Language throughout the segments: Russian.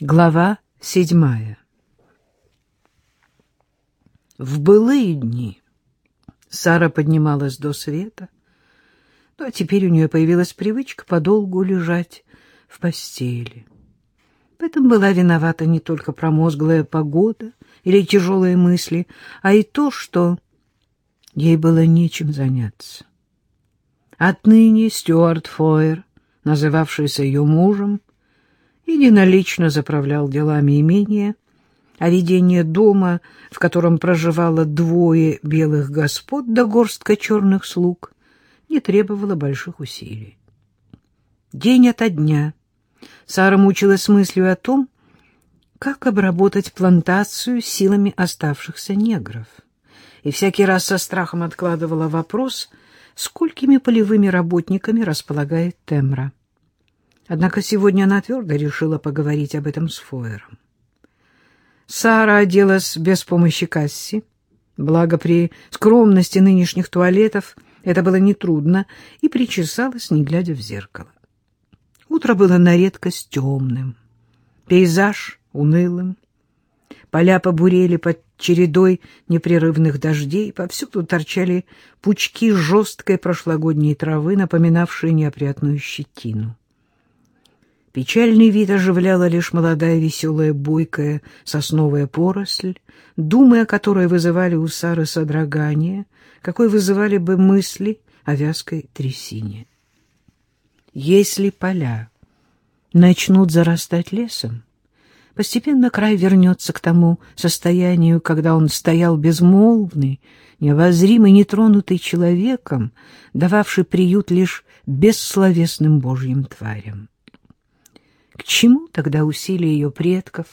Глава седьмая В былые дни Сара поднималась до света, ну, а теперь у нее появилась привычка подолгу лежать в постели. В этом была виновата не только промозглая погода или тяжелые мысли, а и то, что ей было нечем заняться. Отныне Стюарт Фойер, называвшийся ее мужем, единолично заправлял делами имения, а ведение дома, в котором проживало двое белых господ да горстка черных слуг, не требовало больших усилий. День ото дня Сара мучилась мыслью о том, как обработать плантацию силами оставшихся негров, и всякий раз со страхом откладывала вопрос, сколькими полевыми работниками располагает Темра. Однако сегодня она твердо решила поговорить об этом с Фойером. Сара оделась без помощи Касси, благо при скромности нынешних туалетов это было нетрудно, и причесалась, не глядя в зеркало. Утро было на редкость темным, пейзаж унылым, поля побурели под чередой непрерывных дождей, повсюду торчали пучки жесткой прошлогодней травы, напоминавшие неопрятную щетину. Печальный вид оживляла лишь молодая веселая бойкая сосновая поросль, думы о которой вызывали у Сары содрогание, какой вызывали бы мысли о вязкой трясине. Если поля начнут зарастать лесом, постепенно край вернется к тому состоянию, когда он стоял безмолвный, необозримый, нетронутый человеком, дававший приют лишь бессловесным божьим тварям. К чему тогда усилия ее предков,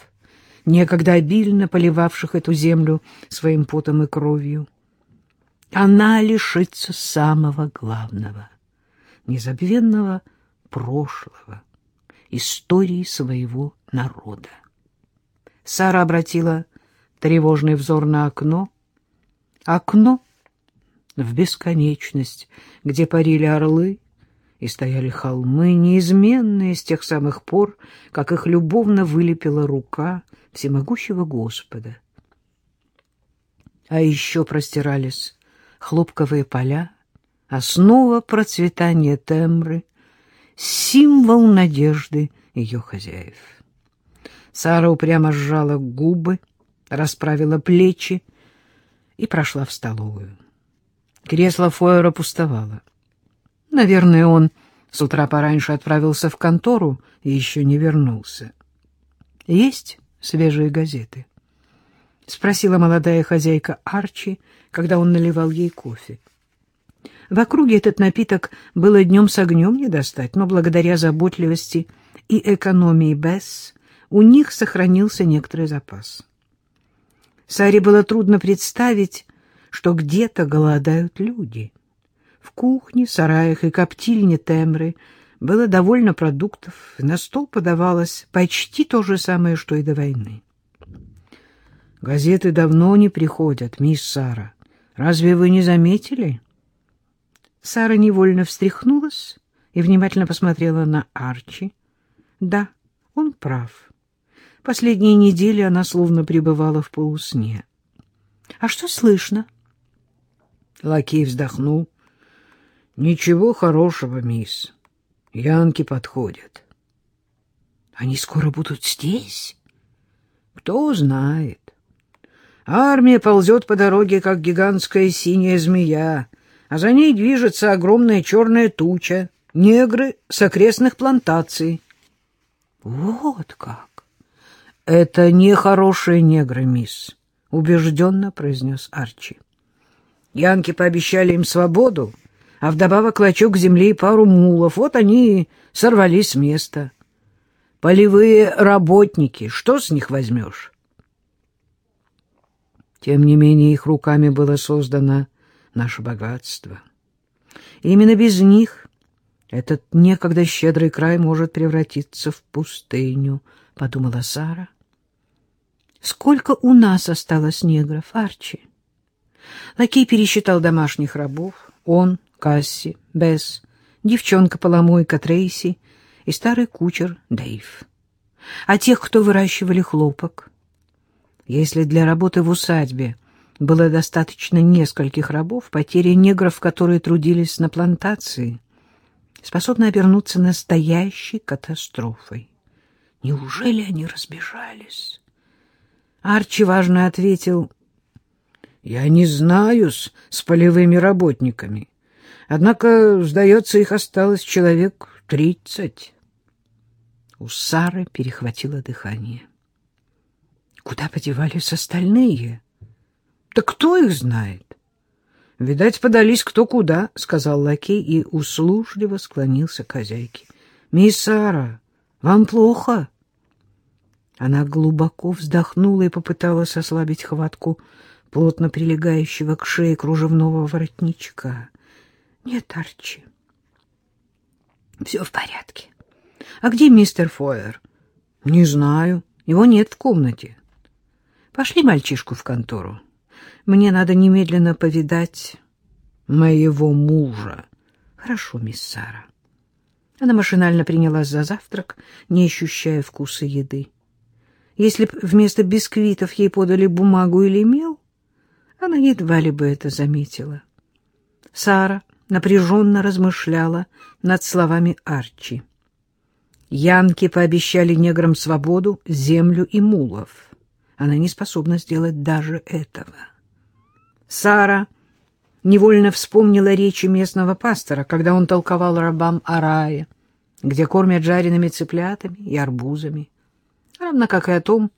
некогда обильно поливавших эту землю своим потом и кровью? Она лишится самого главного, незабвенного прошлого, истории своего народа. Сара обратила тревожный взор на окно. Окно в бесконечность, где парили орлы, и стояли холмы, неизменные с тех самых пор, как их любовно вылепила рука всемогущего Господа. А еще простирались хлопковые поля, основа процветания тембры, символ надежды ее хозяев. Сара упрямо сжала губы, расправила плечи и прошла в столовую. Кресло Фойера пустовало. Наверное, он с утра пораньше отправился в контору и еще не вернулся. «Есть свежие газеты?» — спросила молодая хозяйка Арчи, когда он наливал ей кофе. В округе этот напиток было днем с огнем не достать, но благодаря заботливости и экономии Бесс у них сохранился некоторый запас. Саре было трудно представить, что где-то голодают люди — в кухне, сараях и коптильне Темры было довольно продуктов, на стол подавалось почти то же самое, что и до войны. «Газеты давно не приходят, мисс Сара. Разве вы не заметили?» Сара невольно встряхнулась и внимательно посмотрела на Арчи. «Да, он прав. Последние недели она словно пребывала в полусне. А что слышно?» Лакей вздохнул. Ничего хорошего, мисс. Янки подходят. Они скоро будут здесь? Кто знает. Армия ползет по дороге, как гигантская синяя змея, а за ней движется огромная черная туча, негры с окрестных плантаций. Вот как! Это не хорошие негры, мисс, убежденно произнес Арчи. Янки пообещали им свободу, а вдобавок клочок земли и пару мулов. Вот они и сорвались с места. Полевые работники, что с них возьмешь? Тем не менее, их руками было создано наше богатство. И именно без них этот некогда щедрый край может превратиться в пустыню, — подумала Сара. Сколько у нас осталось негров, Арчи? Лакей пересчитал домашних рабов. Он Касси, Бесс, девчонка-поломойка Трейси и старый кучер Дэйв. А тех, кто выращивали хлопок? Если для работы в усадьбе было достаточно нескольких рабов, потеря негров, которые трудились на плантации, способна обернуться настоящей катастрофой. Неужели они разбежались? Арчи важно ответил, «Я не знаю с, с полевыми работниками, однако, сдается, их осталось человек тридцать». У Сары перехватило дыхание. Куда подевались остальные? Да кто их знает? Видать, подались кто куда, — сказал лакей и услужливо склонился к хозяйке. — Мисс Сара, вам плохо? Она глубоко вздохнула и попыталась ослабить хватку плотно прилегающего к шее кружевного воротничка. — Нет, Арчи, все в порядке. — А где мистер Фойер? — Не знаю. Его нет в комнате. — Пошли мальчишку в контору. Мне надо немедленно повидать моего мужа. — Хорошо, мисс Сара. Она машинально принялась за завтрак, не ощущая вкуса еды. Если б вместо бисквитов ей подали бумагу или мел, она едва ли бы это заметила. Сара напряженно размышляла над словами Арчи. Янки пообещали неграм свободу, землю и мулов. Она не способна сделать даже этого. Сара невольно вспомнила речи местного пастора, когда он толковал рабам о рае, где кормят жареными цыплятами и арбузами, равно как и о том,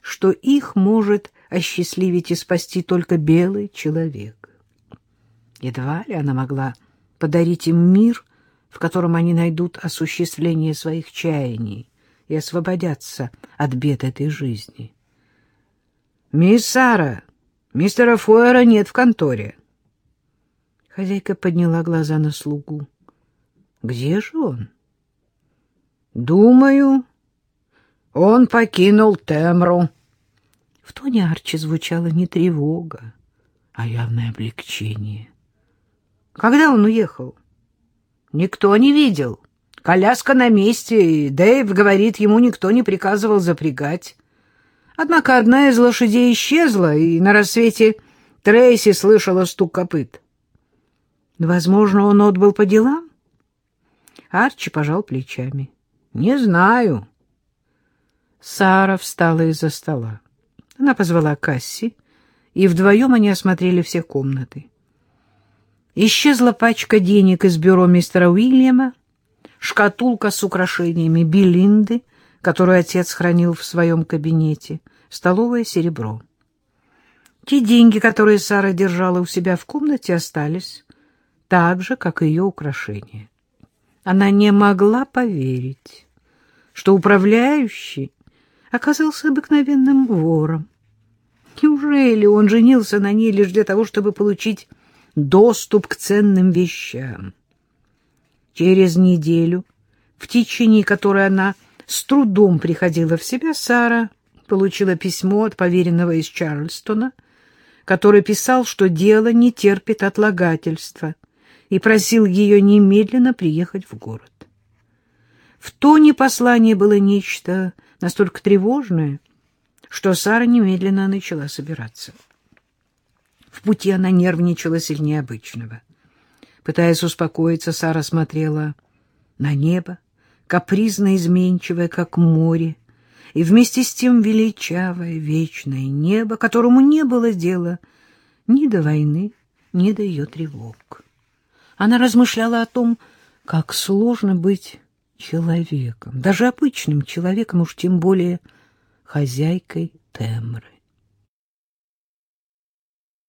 что их может осчастливить и спасти только белый человек. Едва ли она могла подарить им мир, в котором они найдут осуществление своих чаяний и освободятся от бед этой жизни. «Мисс Сара, мистера Фойера нет в конторе». Хозяйка подняла глаза на слугу. «Где же он?» «Думаю, он покинул Темру». В тоне Арчи звучала не тревога, а явное облегчение. «Когда он уехал?» Никто не видел. Коляска на месте, и Дэйв говорит, ему никто не приказывал запрягать. Однако одна из лошадей исчезла, и на рассвете Трейси слышала стук копыт. Возможно, он отбыл по делам? Арчи пожал плечами. Не знаю. Сара встала из-за стола. Она позвала Касси, и вдвоем они осмотрели все комнаты. Исчезла пачка денег из бюро мистера Уильяма, шкатулка с украшениями Белинды, которую отец хранил в своем кабинете, столовое серебро. Те деньги, которые Сара держала у себя в комнате, остались так же, как и ее украшения. Она не могла поверить, что управляющий оказался обыкновенным вором. Неужели он женился на ней лишь для того, чтобы получить доступ к ценным вещам. Через неделю, в течение которой она с трудом приходила в себя, Сара получила письмо от поверенного из Чарльстона, который писал, что дело не терпит отлагательства, и просил ее немедленно приехать в город. В тоне послания было нечто настолько тревожное, что Сара немедленно начала собираться. В пути она нервничала сильнее обычного. Пытаясь успокоиться, Сара смотрела на небо, капризно изменчивое, как море, и вместе с тем величавое, вечное небо, которому не было дела ни до войны, ни до ее тревог. Она размышляла о том, как сложно быть человеком, даже обычным человеком, уж тем более хозяйкой Темры.